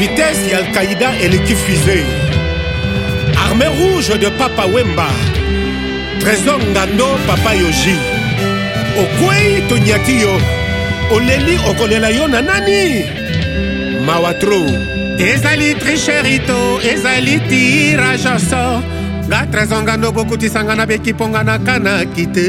vitesse ya alkaïda eleki fuse armée rouge de papa wemba trésor ngando papa yoji okwei tonyati yo oleli okolela yo na nani mawa tro ezali tricherito ezali tirage sort nga trésor ngando bokutisanga na bekiponga na kanaki te